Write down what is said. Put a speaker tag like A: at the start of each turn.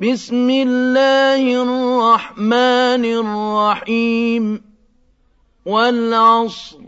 A: بسم الله الرحمن الرحيم والعصر